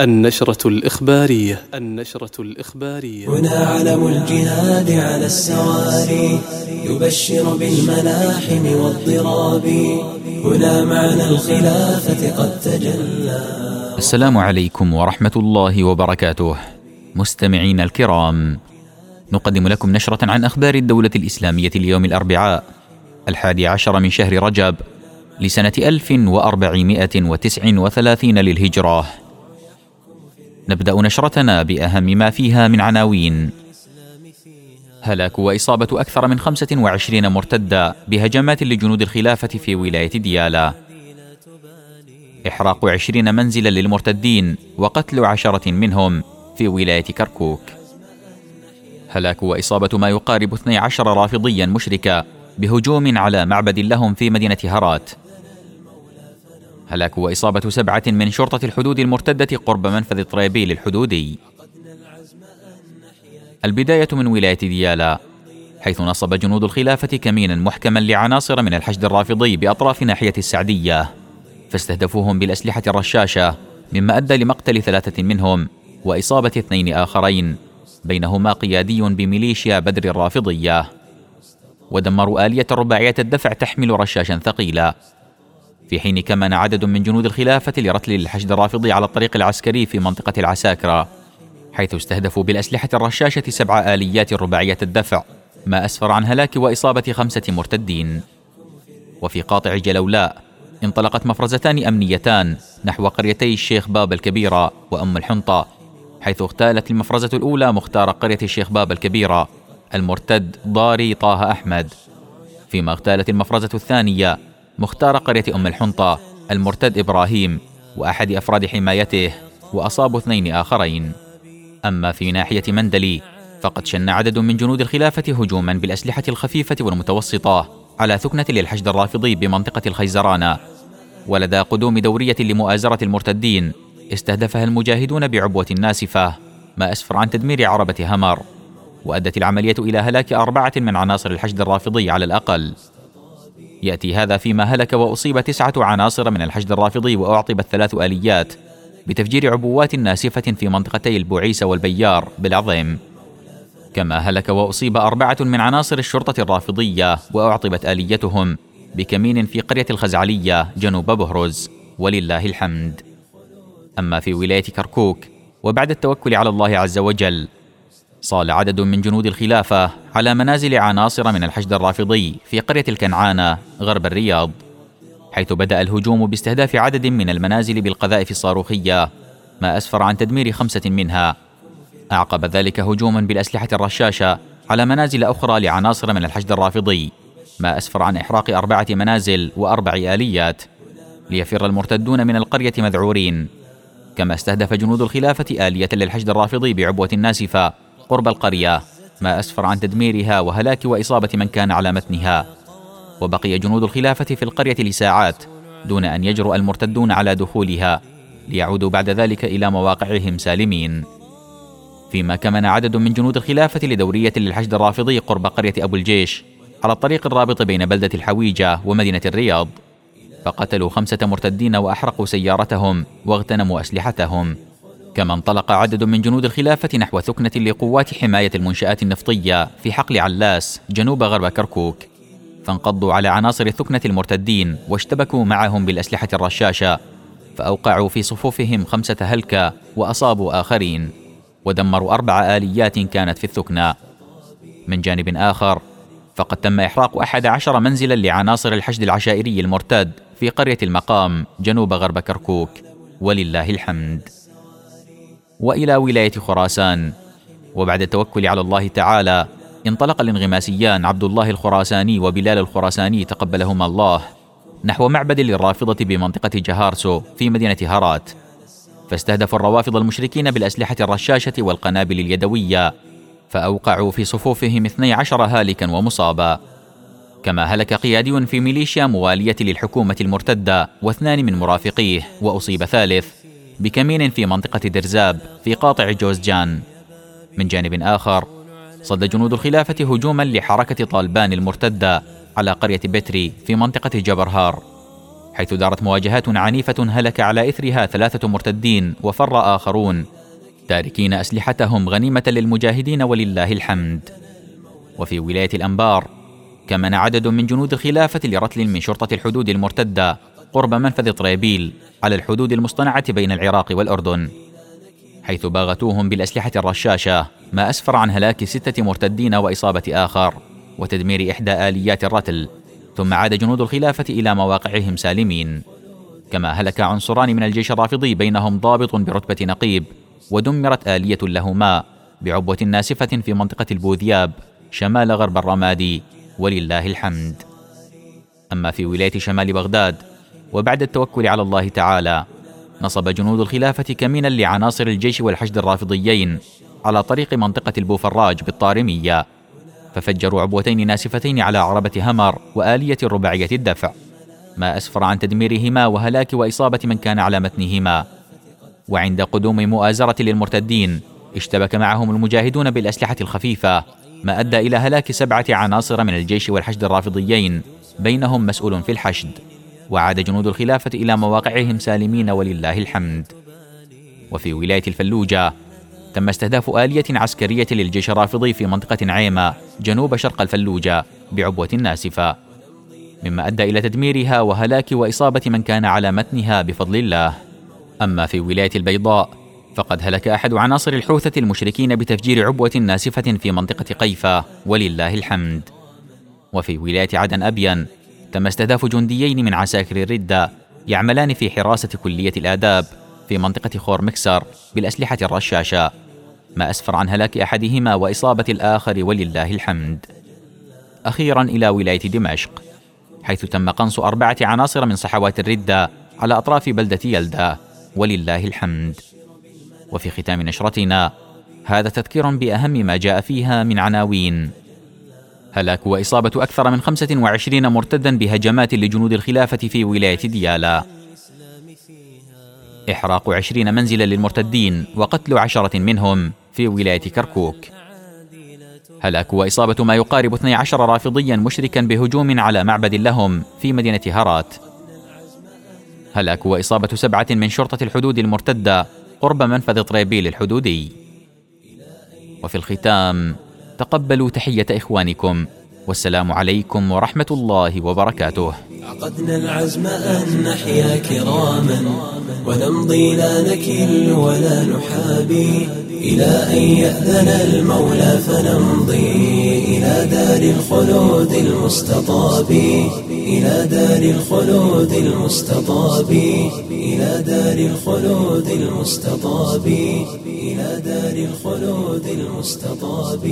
النشرة الإخبارية. النشرة الإخبارية. هنا علم الجهاد على السواري يبشر بالملاحم والضراب. هنا معنى الخلافة قد تجلى. السلام عليكم ورحمة الله وبركاته. مستمعين الكرام نقدم لكم نشرة عن أخبار الدولة الإسلامية اليوم الأربعاء الحادي عشر من شهر رجب لسنة 1439 للهجرة. نبدأ نشرتنا بأهم ما فيها من عناوين. هلاك وإصابة أكثر من 25 مرتدة بهجمات لجنود الخلافة في ولاية ديالا. إحراق عشرين منزلا للمرتدين وقتل عشرة منهم في ولاية كركوك. هلاك وإصابة ما يقارب 12 رافضيا مشركا بهجوم على معبد لهم في مدينة هرات. هلاك وإصابة سبعة من شرطة الحدود المرتدة قرب منفذ طريبيل الحدودي. البداية من ولاية ديالا حيث نصب جنود الخلافة كمينا محكما لعناصر من الحشد الرافضي بأطراف ناحية السعدية فاستهدفوهم بالأسلحة الرشاشة مما أدى لمقتل ثلاثة منهم وإصابة اثنين آخرين بينهما قيادي بميليشيا بدر الرافضية. ودمروا آلية رباعية الدفع تحمل رشاشا ثقيلا. في حين كمن عدد من جنود الخلافة لرتل الحشد الرافضي على الطريق العسكري في منطقة العساكرة حيث استهدفوا بالأسلحة الرشاشة سبع آليات رباعية الدفع ما أسفر عن هلاك وإصابة خمسة مرتدين. وفي قاطع جلولاء انطلقت مفرزتان أمنيتان نحو قريتي الشيخ باب الكبيرة وأم الحنطة حيث اغتالت المفرزة الأولى مختار قرية الشيخ باب الكبيرة المرتد ضاري طه أحمد. فيما اغتالت المفرزة الثانية مختار قرية أم الحنطة المرتد إبراهيم وأحد أفراد حمايته وأصابوا اثنين آخرين. أما في ناحية مندلي فقد شن عدد من جنود الخلافة هجوما بالأسلحة الخفيفة والمتوسطة على ثكنة للحشد الرافضي بمنطقة الخيزرانة. ولدى قدوم دورية لمؤازرة المرتدين استهدفها المجاهدون بعبوة ناسفة ما أسفر عن تدمير عربة همر. وأدت العملية إلى هلاك أربعة من عناصر الحشد الرافضي على الأقل. يأتي هذا فيما هلك وأصيب تسعة عناصر من الحشد الرافضي وأعطبت ثلاث آليات بتفجير عبوات ناسفة في منطقتي البوعيس والبيار بالعظيم. كما هلك وأصيب أربعة من عناصر الشرطة الرافضية وأعطبت آليتهم بكمين في قرية الخزعلية جنوب بهرز ولله الحمد. أما في ولاية كركوك وبعد التوكل على الله عز وجل صال عدد من جنود الخلافة على منازل عناصر من الحشد الرافضي في قرية الكنعانة غرب الرياض حيث بدأ الهجوم باستهداف عدد من المنازل بالقذائف الصاروخية ما أسفر عن تدمير خمسة منها. أعقب ذلك هجوما بالأسلحة الرشاشة على منازل أخرى لعناصر من الحشد الرافضي ما أسفر عن إحراق أربعة منازل وأربع آليات ليفر المرتدون من القرية مذعورين. كما استهدف جنود الخلافة آلية للحشد الرافضي بعبوة ناسفة قرب القرية ما أسفر عن تدميرها وهلاك وإصابة من كان على متنها. وبقي جنود الخلافة في القرية لساعات دون أن يجرؤ المرتدون على دخولها ليعودوا بعد ذلك إلى مواقعهم سالمين. فيما كمن عدد من جنود الخلافة لدورية للحشد الرافضي قرب قرية أبو الجيش على الطريق الرابط بين بلدة الحويجة ومدينة الرياض. فقتلوا خمسة مرتدين وأحرقوا سيارتهم واغتنموا أسلحتهم. كما انطلق عدد من جنود الخلافة نحو ثكنة لقوات حماية المنشآت النفطية في حقل علاس جنوب غرب كركوك. فانقضوا على عناصر الثكنة المرتدين واشتبكوا معهم بالأسلحة الرشاشة فأوقعوا في صفوفهم خمسة هلكة وأصابوا آخرين. ودمروا أربع آليات كانت في الثكنة. من جانب آخر فقد تم إحراق أحد عشر منزلا لعناصر الحشد العشائري المرتد في قرية المقام جنوب غرب كركوك. ولله الحمد. وإلى ولاية خراسان. وبعد التوكل على الله تعالى انطلق الانغماسيان عبد الله الخراساني وبلال الخراساني تقبلهما الله نحو معبد للرافضة بمنطقة جهارسو في مدينة هرات. فاستهدفوا الروافض المشركين بالأسلحة الرشاشة والقنابل اليدوية فأوقعوا في صفوفهم اثني عشر هالكا ومصابا. كما هلك قيادي في ميليشيا موالية للحكومة المرتدة واثنان من مرافقيه وأصيب ثالث. بكمين في منطقة درزاب في قاطع جوزجان من جانب آخر صد جنود الخلافة هجوما لحركة طالبان المرتدة على قرية بتري في منطقة جبرهار حيث دارت مواجهات عنيفة هلك على إثرها ثلاثة مرتدين وفر آخرون تاركين أسلحتهم غنيمة للمجاهدين ولله الحمد. وفي ولاية الأنبار كمن عدد من جنود الخلافة لرتل من شرطة الحدود المرتدة قرب منفذ طريبيل على الحدود المصطنعة بين العراق والأردن حيث باغتوهم بالأسلحة الرشاشة ما أسفر عن هلاك ستة مرتدين وإصابة آخر وتدمير إحدى آليات الرتل ثم عاد جنود الخلافة إلى مواقعهم سالمين. كما هلك عنصران من الجيش الرافضي بينهم ضابط برتبة نقيب ودمرت آلية لهما بعبوة ناسفة في منطقة البوذياب شمال غرب الرمادي ولله الحمد. أما في ولاية شمال بغداد وبعد التوكل على الله تعالى. نصب جنود الخلافة كمينا لعناصر الجيش والحشد الرافضيين على طريق منطقة البوفراج بالطارمية. ففجروا عبوتين ناسفتين على عربة همر وآلية رباعية الدفع. ما أسفر عن تدميرهما وهلاك وإصابة من كان على متنهما. وعند قدوم مؤازرة للمرتدين اشتبك معهم المجاهدون بالأسلحة الخفيفة ما أدى إلى هلاك سبعة عناصر من الجيش والحشد الرافضيين بينهم مسؤول في الحشد. وعاد جنود الخلافة إلى مواقعهم سالمين ولله الحمد. وفي ولاية الفلوجة تم استهداف آلية عسكرية للجيش الرافضي في منطقة عيمة جنوب شرق الفلوجة بعبوة ناسفة. مما أدى إلى تدميرها وهلاك وإصابة من كان على متنها بفضل الله. أما في ولاية البيضاء فقد هلك أحد عناصر الحوثة المشركين بتفجير عبوة ناسفة في منطقة قيفة ولله الحمد. وفي ولاية عدن أبين تم استهداف جنديين من عساكر الردة يعملان في حراسة كلية الآداب في منطقة خور مكسر بالأسلحة الرشاشة ما أسفر عن هلاك أحدهما وإصابة الآخر ولله الحمد. أخيرا إلى ولاية دمشق حيث تم قنص أربعة عناصر من صحوات الردة على أطراف بلدة يلدا ولله الحمد. وفي ختام نشرتنا هذا تذكير بأهم ما جاء فيها من عناوين. هلاك وإصابة أكثر من 25 مرتدا بهجمات لجنود الخلافة في ولاية ديالا. إحراق عشرين منزلا للمرتدين وقتل عشرة منهم في ولاية كركوك. هلاك وإصابة ما يقارب 12 رافضيا مشركا بهجوم على معبد لهم في مدينة هرات. هلاك وإصابة سبعة من شرطة الحدود المرتدة قرب منفذ طريبيل الحدودي. وفي الختام تقبلوا تحية إخوانكم والسلام عليكم ورحمة الله وبركاته. عقدنا العزم أن نحيا كراما ونمضي لا نكل ولا نحابي. إلى أن يأذن المولى فنمضي إلى دار الخلود المستطاب. إلى دار الخلود المستطاب. إلى دار الخلود المستطاب. إلى دار الخلود المستطاب.